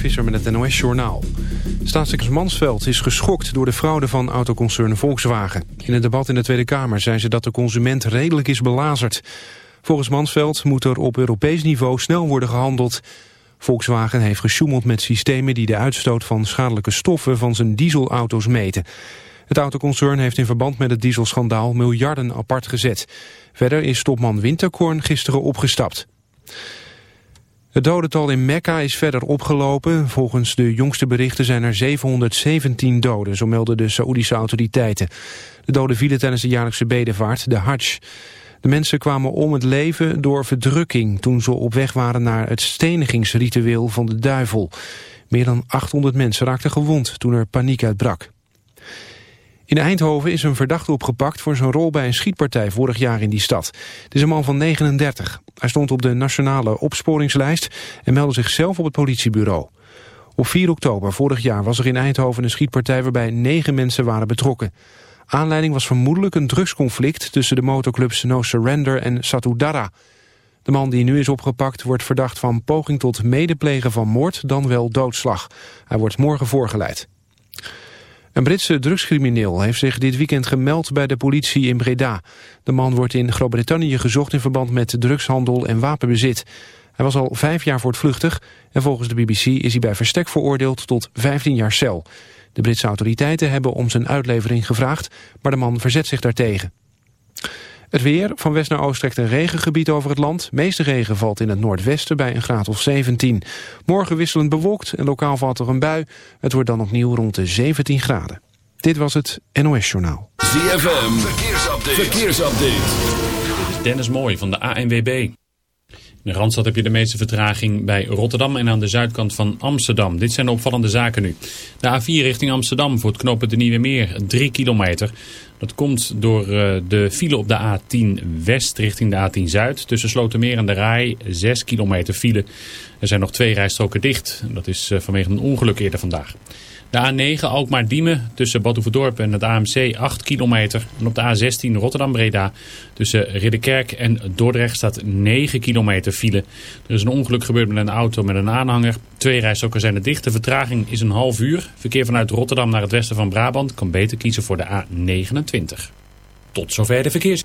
Visser met het NOS-journaal. Staatssecretaris Mansveld is geschokt door de fraude van autoconcern Volkswagen. In het debat in de Tweede Kamer zei ze dat de consument redelijk is belazerd. Volgens Mansveld moet er op Europees niveau snel worden gehandeld. Volkswagen heeft gesjoemeld met systemen die de uitstoot van schadelijke stoffen van zijn dieselauto's meten. Het autoconcern heeft in verband met het dieselschandaal miljarden apart gezet. Verder is topman Winterkorn gisteren opgestapt. Het dodental in Mekka is verder opgelopen. Volgens de jongste berichten zijn er 717 doden, zo melden de Saoedische autoriteiten. De doden vielen tijdens de jaarlijkse bedevaart, de Hajj. De mensen kwamen om het leven door verdrukking toen ze op weg waren naar het stenigingsritueel van de duivel. Meer dan 800 mensen raakten gewond toen er paniek uitbrak. In Eindhoven is een verdachte opgepakt voor zijn rol bij een schietpartij vorig jaar in die stad. Het is een man van 39. Hij stond op de nationale opsporingslijst en meldde zichzelf op het politiebureau. Op 4 oktober vorig jaar was er in Eindhoven een schietpartij waarbij negen mensen waren betrokken. Aanleiding was vermoedelijk een drugsconflict tussen de motorclubs No Surrender en Satudara. De man die nu is opgepakt wordt verdacht van poging tot medeplegen van moord dan wel doodslag. Hij wordt morgen voorgeleid. Een Britse drugscrimineel heeft zich dit weekend gemeld bij de politie in Breda. De man wordt in Groot-Brittannië gezocht in verband met drugshandel en wapenbezit. Hij was al vijf jaar voortvluchtig en volgens de BBC is hij bij verstek veroordeeld tot 15 jaar cel. De Britse autoriteiten hebben om zijn uitlevering gevraagd, maar de man verzet zich daartegen. Het weer, van west naar oost trekt een regengebied over het land. meeste regen valt in het noordwesten bij een graad of 17. Morgen wisselend bewolkt en lokaal valt er een bui. Het wordt dan opnieuw rond de 17 graden. Dit was het NOS Journaal. ZFM, verkeersupdate. verkeersupdate. Dit is Dennis Mooij van de ANWB. In de Randstad heb je de meeste vertraging bij Rotterdam en aan de zuidkant van Amsterdam. Dit zijn de opvallende zaken nu. De A4 richting Amsterdam voor het knooppunt de Nieuwe Meer, 3 kilometer. Dat komt door eh, de file op de A10 West richting de A10 Zuid. Tussen Slotermeer en de Rai 6 kilometer file. Er zijn nog twee rijstroken dicht. Dat is eh, vanwege een ongeluk eerder vandaag. De A9 Alkmaar-Diemen tussen Badhoevedorp en het AMC 8 kilometer. En op de A16 Rotterdam-Breda tussen Ridderkerk en Dordrecht staat 9 kilometer file. Er is een ongeluk gebeurd met een auto met een aanhanger. Twee rijstroken zijn er dicht. De vertraging is een half uur. Verkeer vanuit Rotterdam naar het westen van Brabant kan beter kiezen voor de A29. Tot zover de verkeers.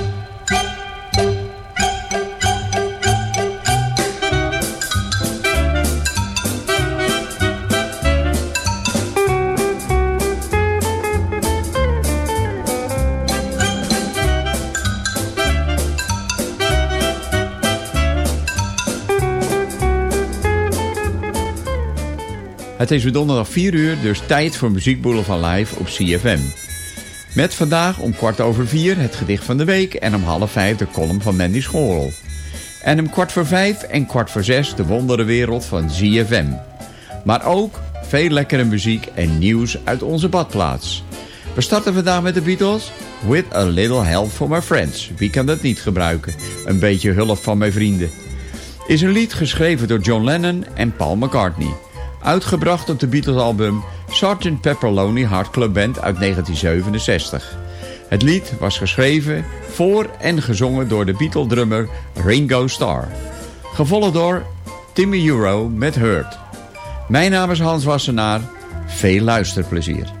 Het is weer donderdag 4 uur, dus tijd voor Muziekboulevard Live op CFM. Met vandaag om kwart over vier het gedicht van de week en om half vijf de column van Mandy Schorel. En om kwart voor vijf en kwart voor zes de wonderenwereld van ZFM. Maar ook veel lekkere muziek en nieuws uit onze badplaats. We starten vandaag met de Beatles. With a little help from my friends. Wie kan dat niet gebruiken? Een beetje hulp van mijn vrienden. Is een lied geschreven door John Lennon en Paul McCartney. Uitgebracht op de Beatles-album Sgt. Pepper Lonely Heart Club Band uit 1967. Het lied was geschreven voor en gezongen door de Beatle-drummer Ringo Starr. Gevolgd door Timmy Euro met Hurt. Mijn naam is Hans Wassenaar. Veel luisterplezier.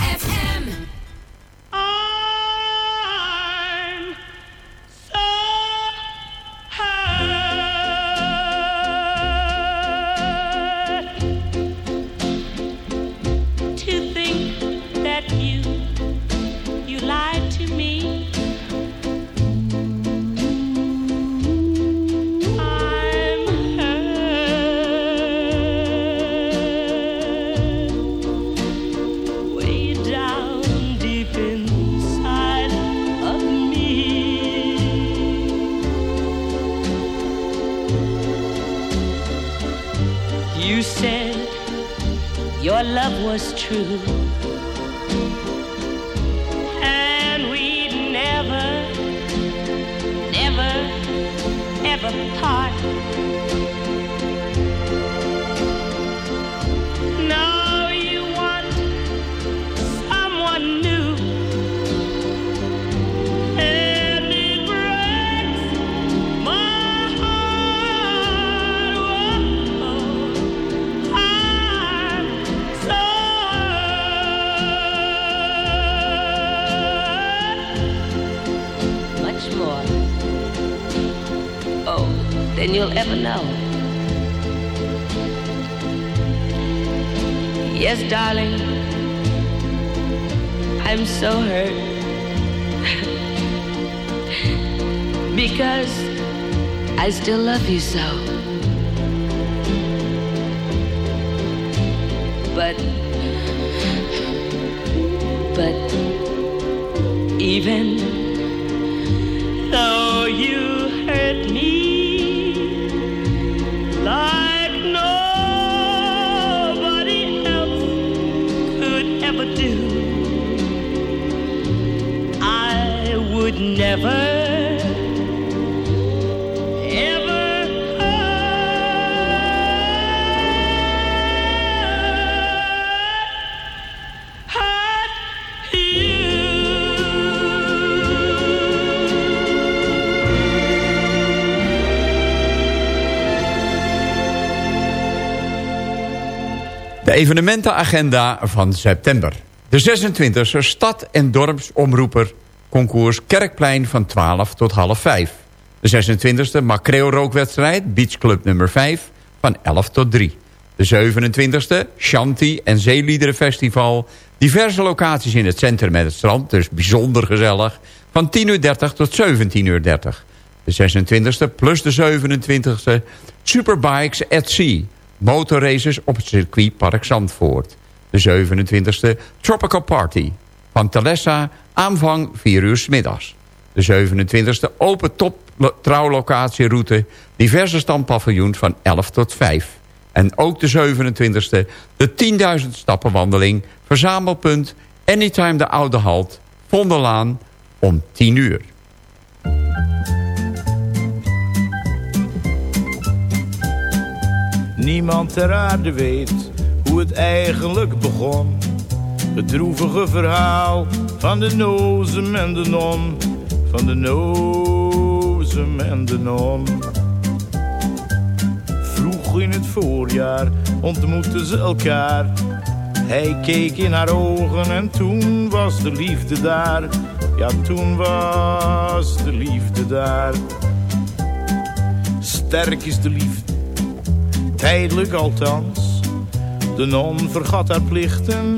you said your love was true. And we'd never, never, ever part. Than you'll ever know. Yes, darling, I'm so hurt because I still love you so. But, but even never. De evenementenagenda van september. De 26e stad- en dorpsomroeper concours Kerkplein van 12 tot half 5. De 26e makreelrookwedstrijd Beachclub nummer 5 van 11 tot 3. De 27e Shanti en Zeeliederenfestival. Diverse locaties in het centrum met het strand, dus bijzonder gezellig. Van 10.30 uur tot 17.30 uur. De 26e plus de 27e Superbikes at Sea motorraces op het circuitpark Zandvoort. De 27e Tropical Party van Talessa, aanvang 4 uur middags. De 27e open top trouwlocatieroute, diverse standpaviljoens van 11 tot 5. En ook de 27e, de 10.000 stappenwandeling, verzamelpunt, Anytime de Oude Halt, Vonderlaan, om 10 uur. Niemand ter aarde weet hoe het eigenlijk begon. Het droevige verhaal van de nozem en de non. Van de nozem en de non. Vroeg in het voorjaar ontmoetten ze elkaar. Hij keek in haar ogen en toen was de liefde daar. Ja, toen was de liefde daar. Sterk is de liefde tijdelijk althans. De non vergat haar plichten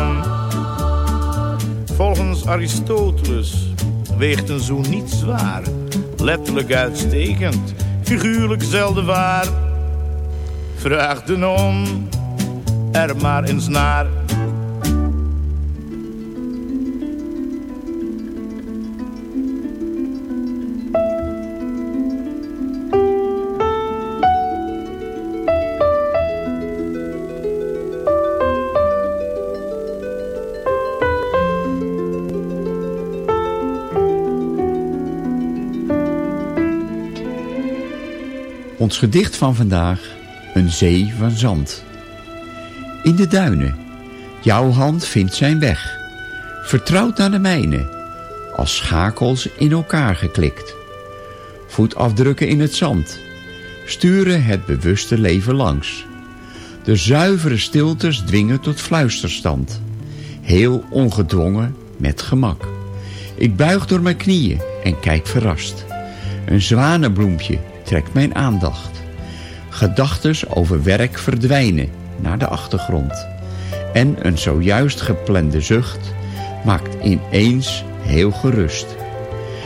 Volgens Aristoteles weegt een zoen niet zwaar. Letterlijk uitstekend, figuurlijk zelden waar. Vraag de non er maar eens naar. Ons gedicht van vandaag, een zee van zand. In de duinen, jouw hand vindt zijn weg. Vertrouwd naar de mijne, als schakels in elkaar geklikt. Voetafdrukken in het zand, sturen het bewuste leven langs. De zuivere stiltes dwingen tot fluisterstand. Heel ongedwongen, met gemak. Ik buig door mijn knieën en kijk verrast. Een zwanenbloempje trekt mijn aandacht. Gedachtes over werk verdwijnen naar de achtergrond. En een zojuist geplande zucht maakt ineens heel gerust.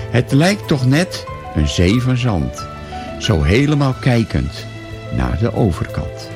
Het lijkt toch net een zee van zand, zo helemaal kijkend naar de overkant.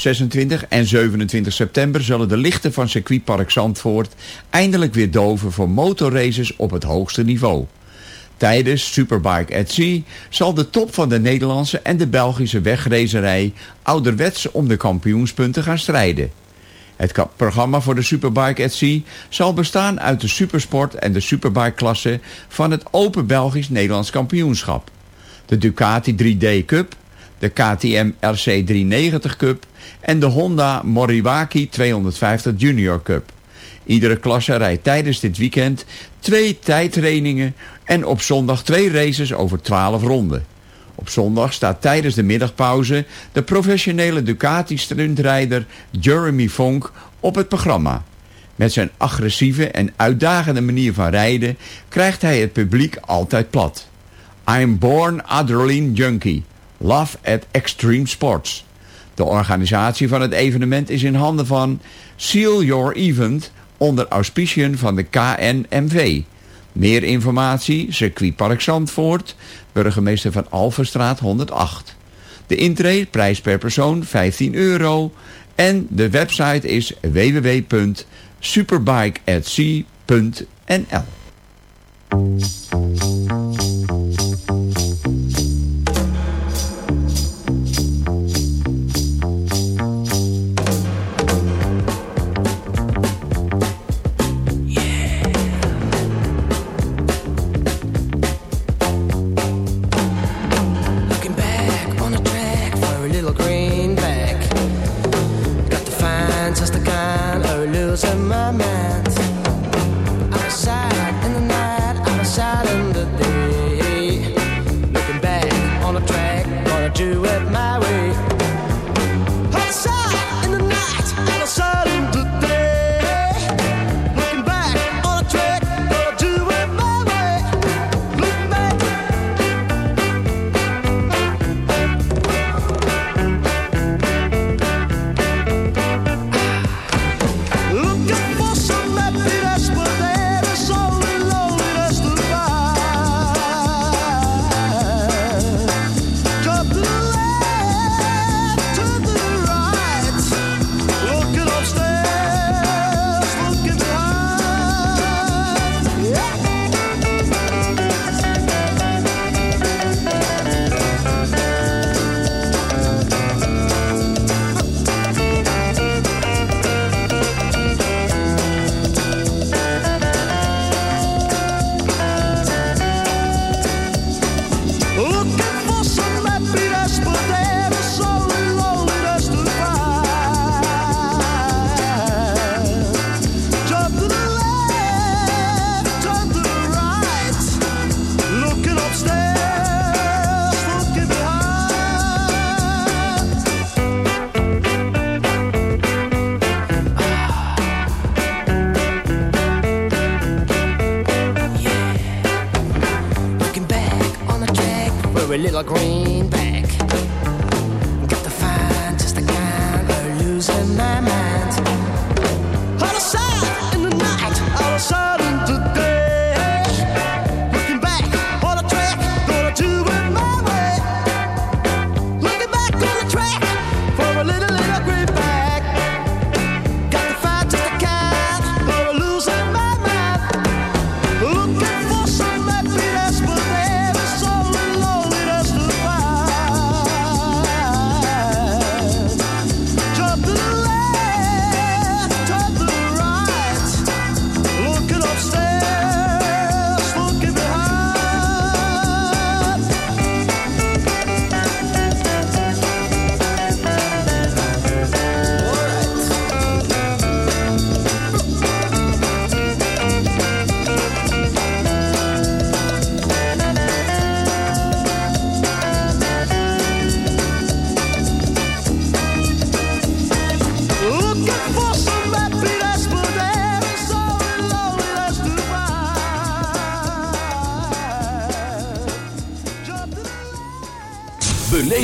26 en 27 september zullen de lichten van circuitpark Zandvoort eindelijk weer doven voor motorraces op het hoogste niveau. Tijdens Superbike at Sea zal de top van de Nederlandse en de Belgische wegracerij ouderwets om de kampioenspunten gaan strijden. Het programma voor de Superbike at Sea zal bestaan uit de supersport en de superbike-klasse van het Open Belgisch-Nederlands kampioenschap. De Ducati 3D Cup, de KTM RC 390 Cup en de Honda Moriwaki 250 Junior Cup. Iedere klasse rijdt tijdens dit weekend twee tijdtrainingen en op zondag twee races over 12 ronden. Op zondag staat tijdens de middagpauze de professionele Ducati-stuntrijder Jeremy Fonk op het programma. Met zijn agressieve en uitdagende manier van rijden krijgt hij het publiek altijd plat. I'm born adrenaline junkie. Love at extreme sports. De organisatie van het evenement is in handen van Seal Your Event onder auspiciën van de KNMV. Meer informatie, circuitpark Zandvoort, burgemeester van Alverstraat 108. De intree, prijs per persoon 15 euro. En de website is www.superbikeatsea.nl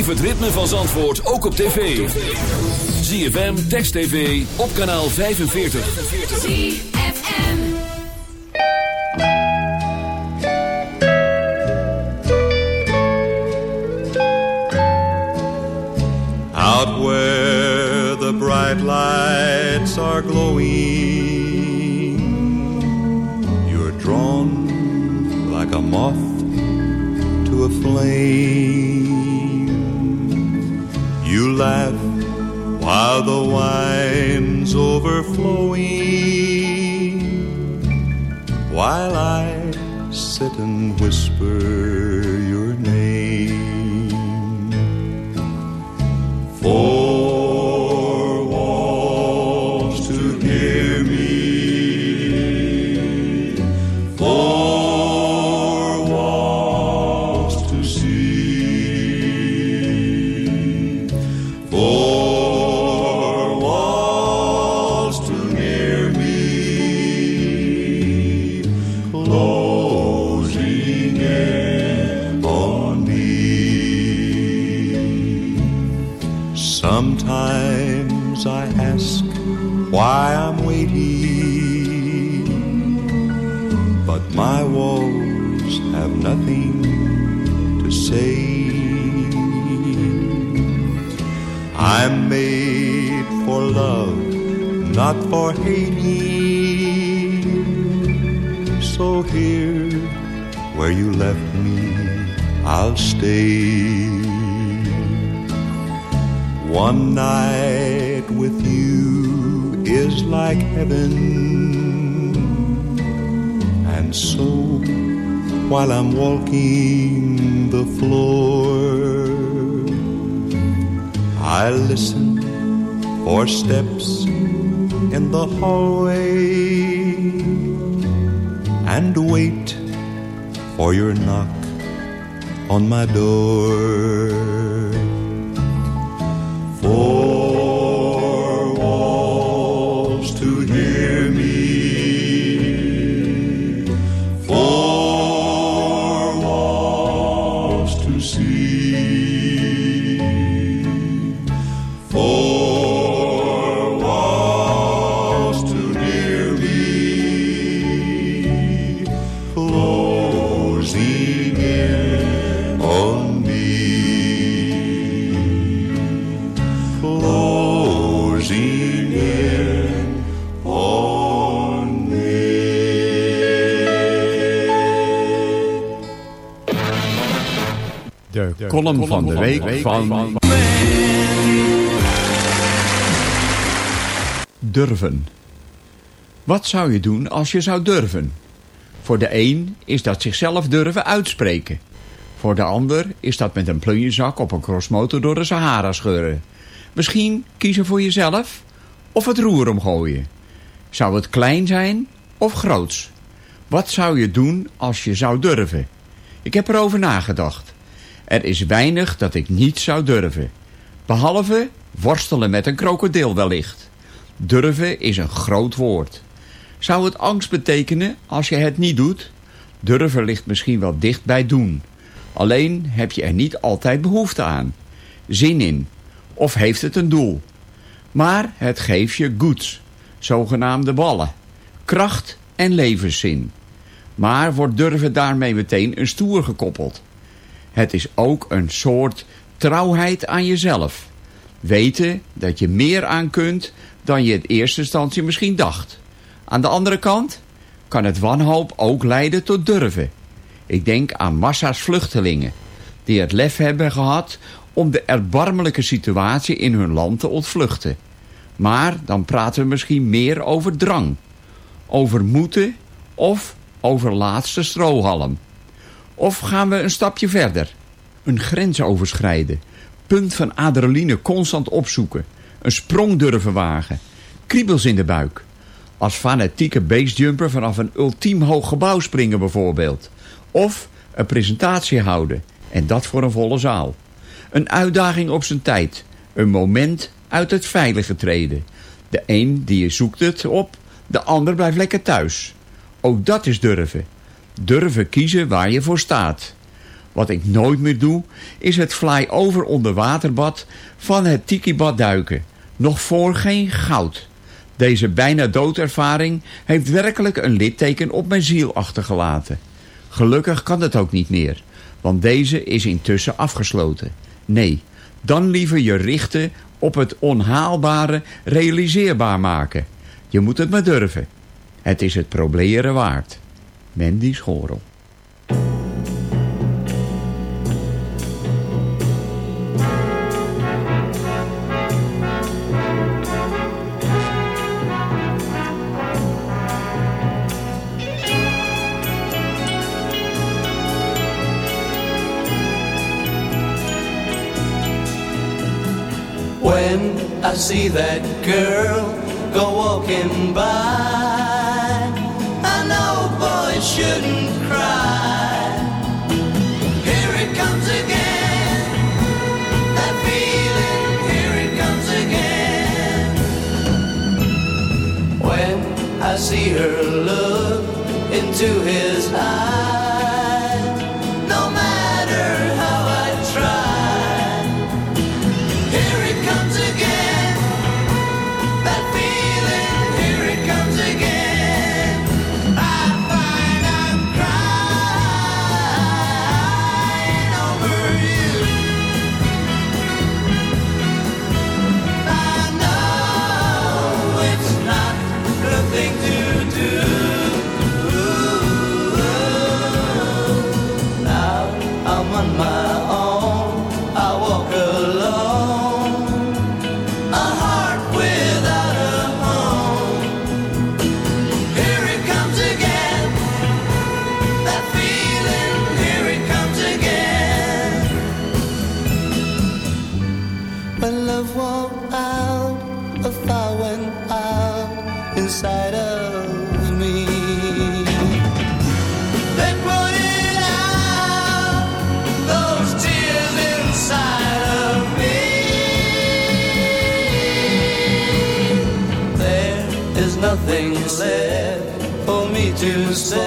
Beleef het ritme van Zandvoort ook op tv. ZFM, Text TV, op kanaal 45. Out where the bright lights are glowing, you're drawn like a moth to a flame. While the wine's overflowing, while I sit and whisper I'm waiting, but my walls have nothing to say. I'm made for love, not for hating. So here, where you left me, I'll stay. One night with you is like heaven. And so, while I'm walking the floor, I listen for steps in the hallway and wait for your knock on my door. Column van de week van... Durven. Wat zou je doen als je zou durven? Voor de een is dat zichzelf durven uitspreken. Voor de ander is dat met een plunjezak op een crossmotor door de Sahara scheuren. Misschien kiezen voor jezelf of het roer omgooien. Zou het klein zijn of groots? Wat zou je doen als je zou durven? Ik heb erover nagedacht. Er is weinig dat ik niet zou durven. Behalve worstelen met een krokodil wellicht. Durven is een groot woord. Zou het angst betekenen als je het niet doet? Durven ligt misschien wel dicht bij doen. Alleen heb je er niet altijd behoefte aan. Zin in. Of heeft het een doel. Maar het geeft je goods. Zogenaamde ballen. Kracht en levenszin. Maar wordt durven daarmee meteen een stoer gekoppeld. Het is ook een soort trouwheid aan jezelf. Weten dat je meer aan kunt dan je in eerste instantie misschien dacht. Aan de andere kant kan het wanhoop ook leiden tot durven. Ik denk aan massa's vluchtelingen die het lef hebben gehad om de erbarmelijke situatie in hun land te ontvluchten. Maar dan praten we misschien meer over drang, over moeten of over laatste strohalm. Of gaan we een stapje verder, een grens overschrijden, punt van adrenaline constant opzoeken, een sprong durven wagen, kriebels in de buik. Als fanatieke basejumper vanaf een ultiem hoog gebouw springen bijvoorbeeld. Of een presentatie houden en dat voor een volle zaal. Een uitdaging op zijn tijd. Een moment uit het veilige treden. De een die zoekt het op, de ander blijft lekker thuis. Ook dat is durven. Durven kiezen waar je voor staat. Wat ik nooit meer doe, is het fly-over onderwaterbad van het tikibad duiken. Nog voor geen goud. Deze bijna doodervaring heeft werkelijk een litteken op mijn ziel achtergelaten. Gelukkig kan het ook niet meer, want deze is intussen afgesloten. Nee, dan liever je richten op het onhaalbare realiseerbaar maken. Je moet het maar durven. Het is het proberen waard. Mandy Schorel. When I see that girl go walking by, shouldn't cry. Here it comes again, that feeling, here it comes again. When I see her look into his eyes, to say.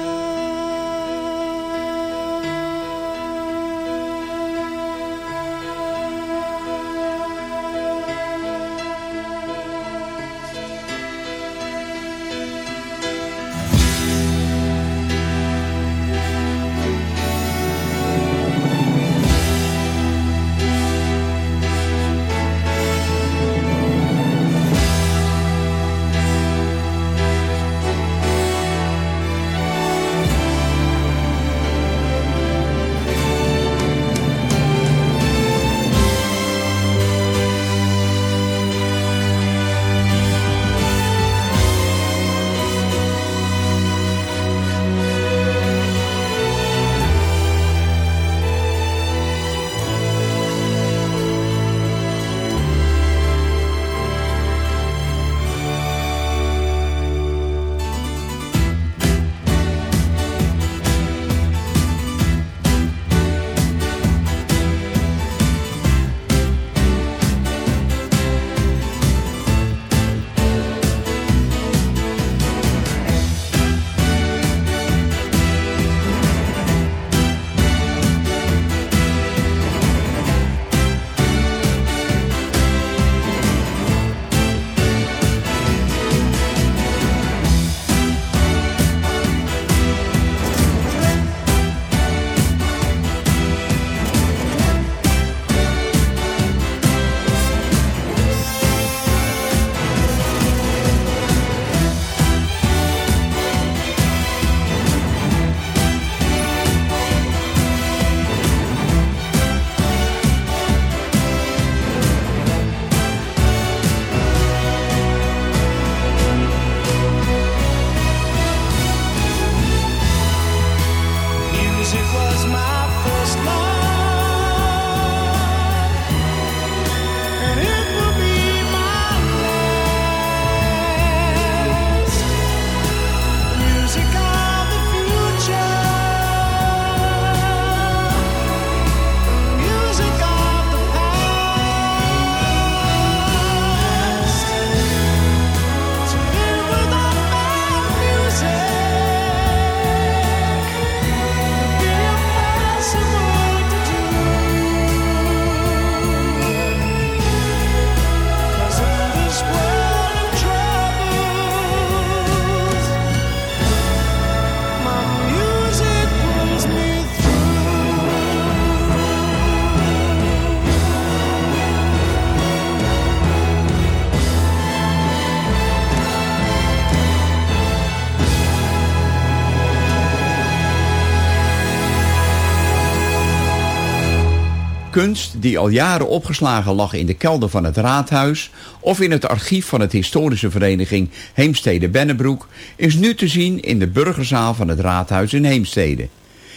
Kunst die al jaren opgeslagen lag in de kelder van het raadhuis... of in het archief van het historische vereniging Heemstede-Bennebroek... is nu te zien in de burgerzaal van het raadhuis in Heemstede.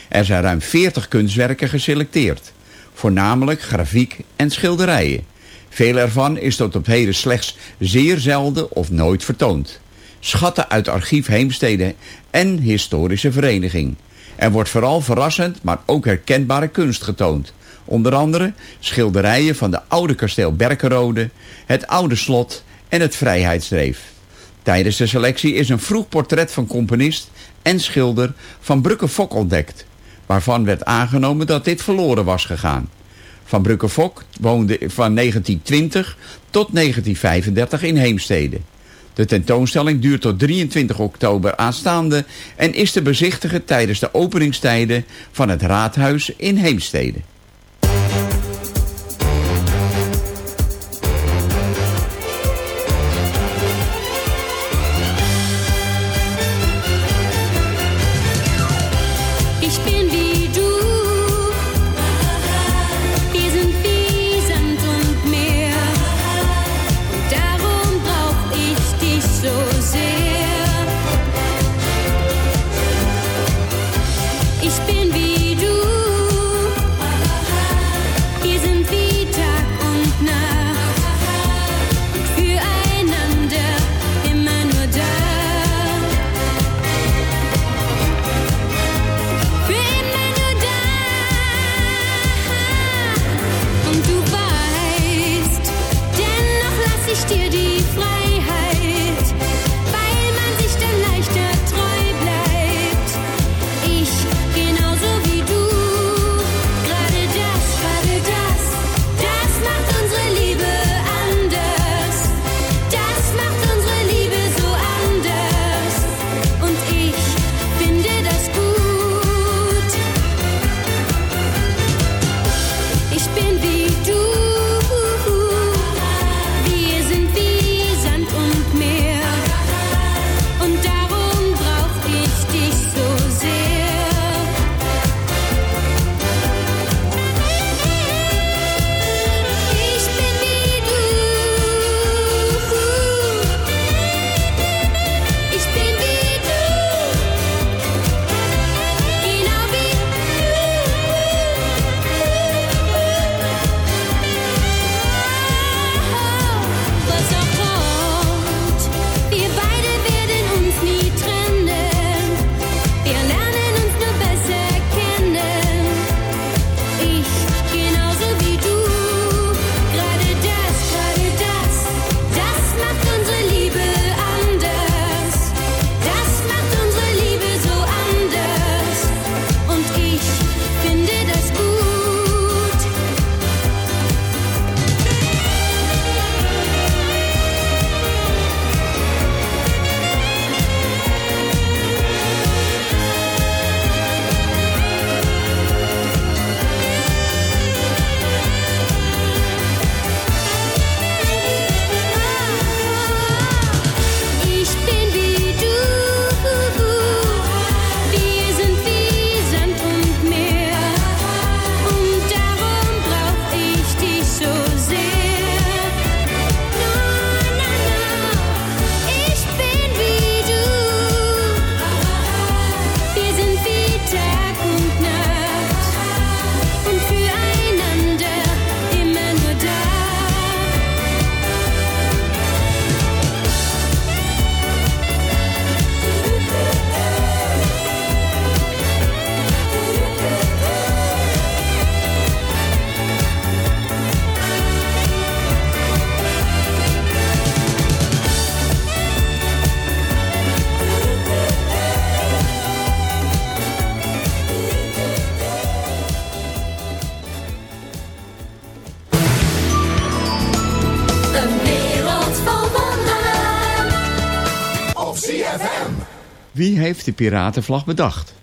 Er zijn ruim 40 kunstwerken geselecteerd. Voornamelijk grafiek en schilderijen. Veel ervan is tot op heden slechts zeer zelden of nooit vertoond. Schatten uit archief Heemstede en historische vereniging. Er wordt vooral verrassend, maar ook herkenbare kunst getoond. Onder andere schilderijen van de oude kasteel Berkenrode, het oude slot en het Vrijheidsdreef. Tijdens de selectie is een vroeg portret van componist en schilder van Brugge-Fok ontdekt, waarvan werd aangenomen dat dit verloren was gegaan. Van Brugge-Fok woonde van 1920 tot 1935 in Heemstede. De tentoonstelling duurt tot 23 oktober aanstaande en is te bezichtigen tijdens de openingstijden van het Raadhuis in Heemstede. Heeft de piratenvlag bedacht?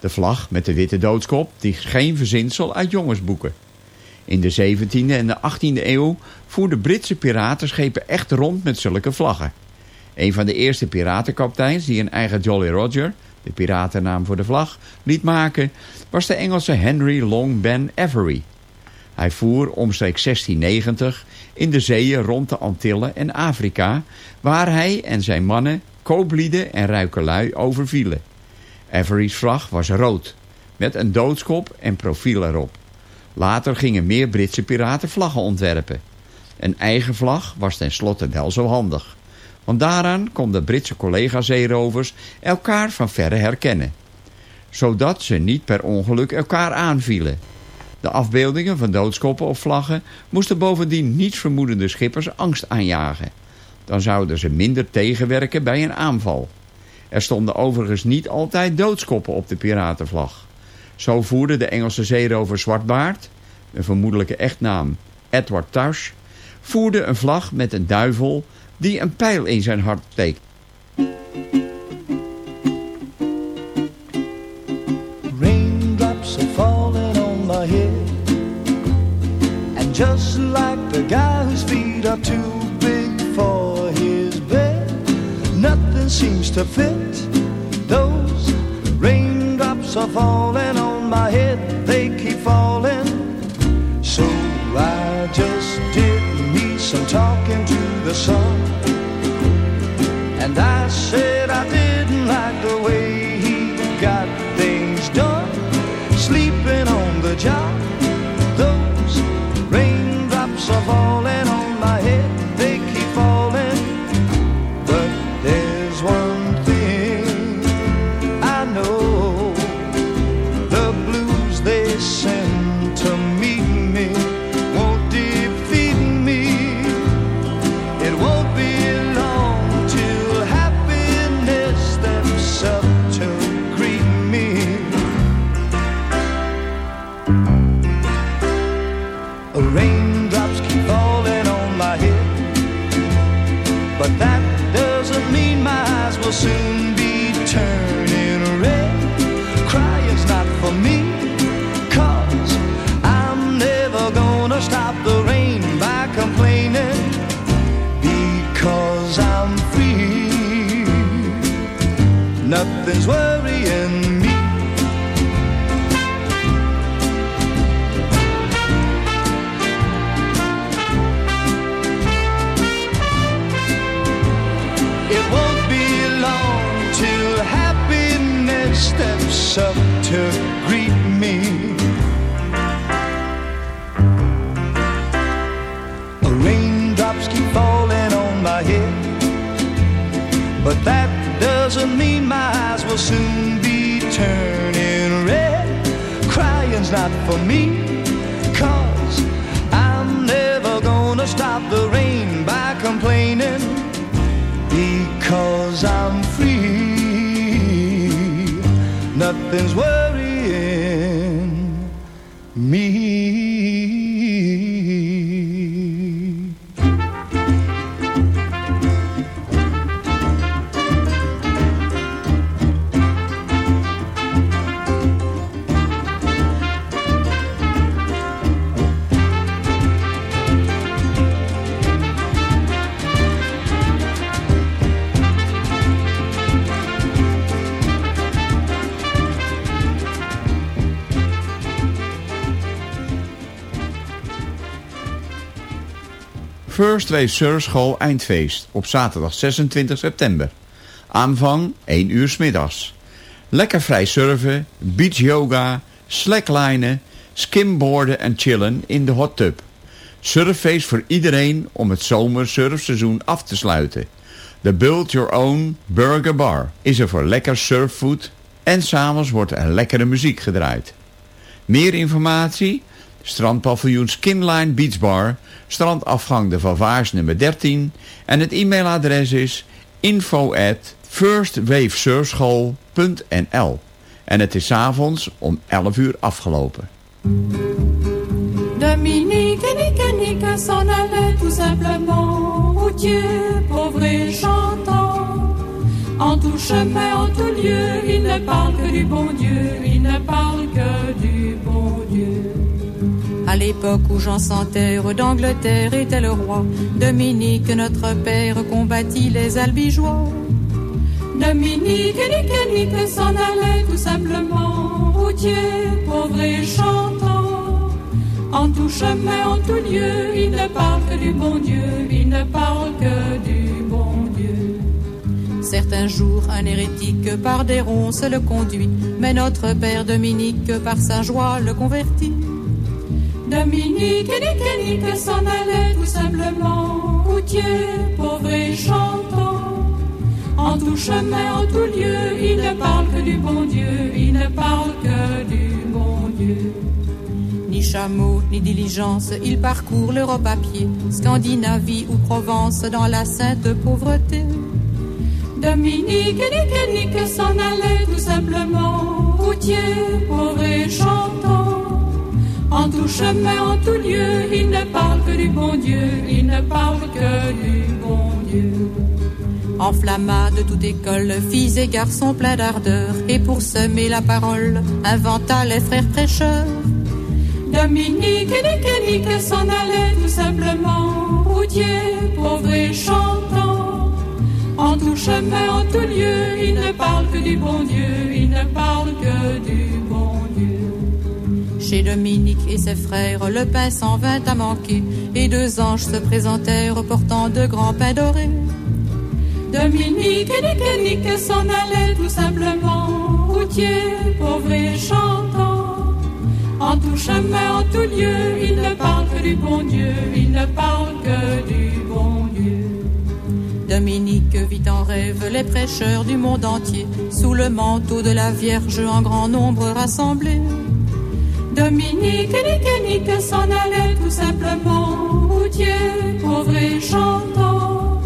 De vlag met de witte doodskop die geen verzinsel uit jongensboeken. In de 17e en de 18e eeuw voerden Britse piratenschepen echt rond met zulke vlaggen. Een van de eerste piratenkapiteins die een eigen Jolly Roger, de piratennaam voor de vlag, liet maken, was de Engelse Henry Long Ben Avery. Hij voer omstreeks 1690 in de zeeën rond de Antillen en Afrika, waar hij en zijn mannen kooplieden en ruikelui overvielen. Avery's vlag was rood, met een doodskop en profiel erop. Later gingen meer Britse piraten vlaggen ontwerpen. Een eigen vlag was tenslotte wel zo handig. Want daaraan konden Britse collega-zeerovers elkaar van verre herkennen. Zodat ze niet per ongeluk elkaar aanvielen. De afbeeldingen van doodskoppen op vlaggen moesten bovendien niet vermoedende schippers angst aanjagen. Dan zouden ze minder tegenwerken bij een aanval. Er stonden overigens niet altijd doodskoppen op de piratenvlag. Zo voerde de Engelse zeerover Zwartbaard, een vermoedelijke echtnaam Edward Tush, voerde een vlag met een duivel die een pijl in zijn hart steekt. Raindrops are on my head. And just like the guy whose feet are too seems to fit. Those raindrops are falling on my head, they keep falling. So I just did me some talking to the sun. Won't be long till happiness steps up to greet me. Raindrops keep falling on my head, but that doesn't mean my eyes will soon be turning red. Crying's not for me, cause I'm never gonna stop the rain because I'm free. Nothing's worrying First Wave Surfschool Eindfeest op zaterdag 26 september. Aanvang 1 uur 's middags. Lekker vrij surfen, beach yoga, slacklinen, skimboarden en chillen in de hot tub. Surffeest voor iedereen om het zomersurfseizoen af te sluiten. De Build Your Own Burger Bar is er voor lekker surffood en s'avonds wordt er lekkere muziek gedraaid. Meer informatie? Strandpaviljoen Skinline Beach Bar, strandafgang de Vavaars nummer 13 en het e-mailadres is info at firstwavesurfschool.nl en het is avonds om 11 uur afgelopen. Dominique chantant. Lieu, du bon Dieu, du bon. À l'époque où Jean sans terre d'Angleterre était le roi, Dominique, notre père, combattit les albigeois. Dominique et Nique s'en allait tout simplement, routier, pauvre et chantant. En tout chemin, en tout lieu, il ne parle que du bon Dieu, il ne parle que du bon Dieu. Certains jours, un hérétique par des ronces le conduit, mais notre père Dominique par sa joie le convertit. Dominique, nique, nique, s'en allait tout simplement, routier, pauvre et chantant. En tout chemin, en tout lieu, il ne parle que du bon Dieu, il ne parle que du bon Dieu. Ni chameau, ni diligence, il parcourt l'Europe à pied, Scandinavie ou Provence dans la sainte pauvreté. Dominique, nique, nique, s'en allait tout simplement, routier, pauvre et. En tout chemin, en tout lieu, il ne parle que du bon Dieu, il ne parle que du bon Dieu. Enflamma de toute école, filles et garçons pleins d'ardeur, et pour semer la parole, inventa les frères prêcheurs. Dominique, nique, nique, s'en allait tout simplement, routier, pauvre et chantant. En tout chemin, en tout lieu, il ne parle que du bon Dieu, il ne parle que du bon Dieu. Chez Dominique et ses frères, le pain s'en vint à manquer, et deux anges se présentèrent portant de grands pains dorés. Dominique, nique, nique, s'en allait tout simplement, routier, pauvre et chantant. En tout chemin, en tout lieu, il ne parle que du bon Dieu, il ne parle que du bon Dieu. Dominique vit en rêve les prêcheurs du monde entier, sous le manteau de la Vierge en grand nombre rassemblés. Dominique, nique, nique, s'en allait tout simplement, routier, pauvre et chantant.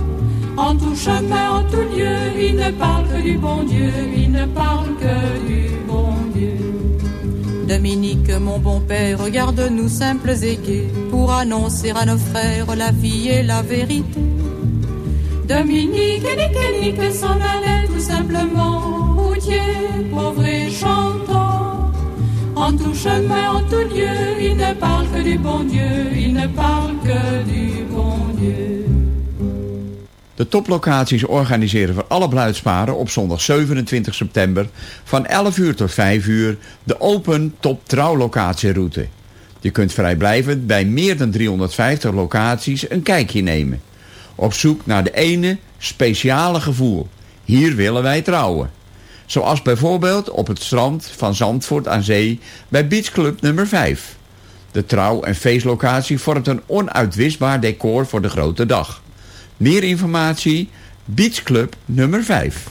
En tout chemin, en tout lieu, il ne parle que du bon Dieu, il ne parle que du bon Dieu. Dominique, mon bon père, regarde-nous simples et gais, pour annoncer à nos frères la vie et la vérité. Dominique, nique, nique, s'en allait tout simplement, routier, pauvre et chantant. En tout chemin, en tout lieu, il ne parle que du bon Dieu, il ne parle que du bon Dieu. De toplocaties organiseren voor alle bruidsparen op zondag 27 september van 11 uur tot 5 uur de Open Top Trouwlocatieroute. Je kunt vrijblijvend bij meer dan 350 locaties een kijkje nemen. Op zoek naar de ene speciale gevoel. Hier willen wij trouwen. Zoals bijvoorbeeld op het strand van Zandvoort aan Zee bij Beach Club nummer 5. De trouw- en feestlocatie vormt een onuitwisbaar decor voor de grote dag. Meer informatie, Beach Club nummer 5.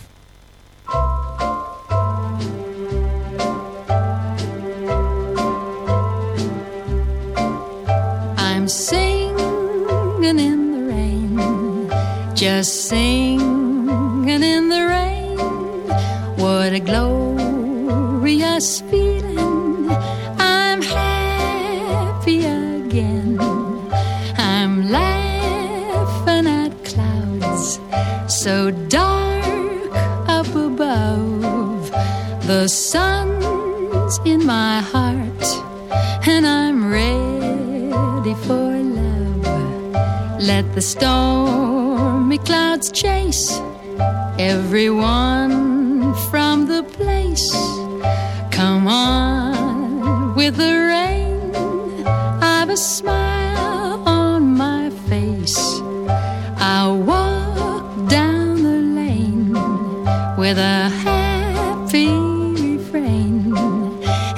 I'm singing in the rain, just singing in the rain. A glorious feeling! I'm happy again. I'm laughing at clouds so dark up above. The sun's in my heart, and I'm ready for love. Let the stormy clouds chase everyone with the rain. I've a smile on my face. I'll walk down the lane with a happy refrain.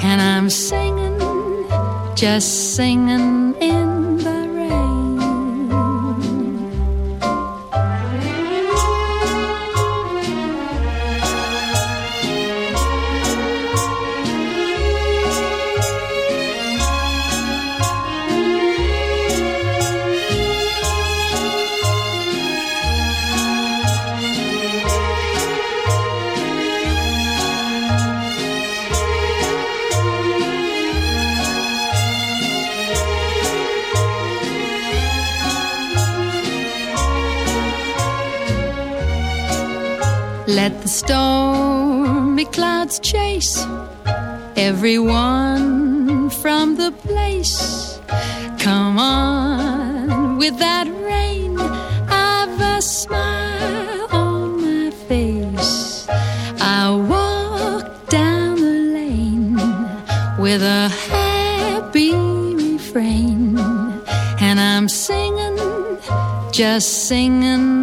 And I'm singing, just singing Let the stormy clouds chase everyone from the place. Come on with that rain. I've a smile on my face. I'll walk down the lane with a happy refrain. And I'm singing, just singing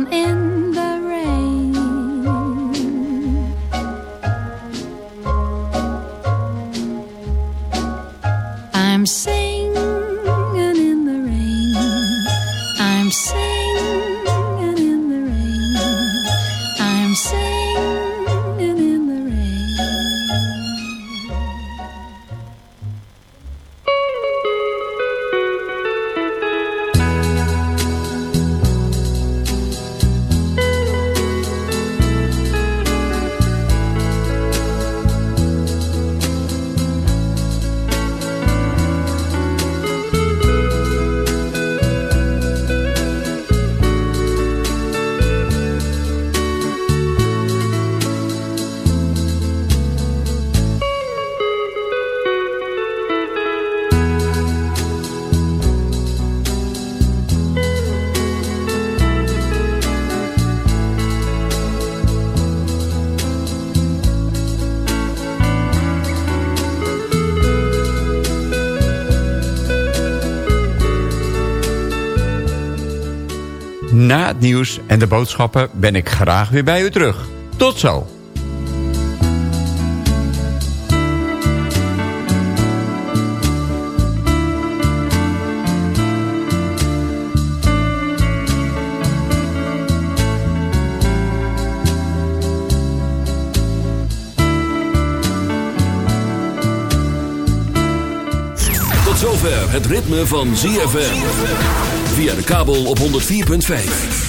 nieuws en de boodschappen ben ik graag weer bij u terug. Tot zo. Het ritme van ZFM. Via de kabel op 104.5.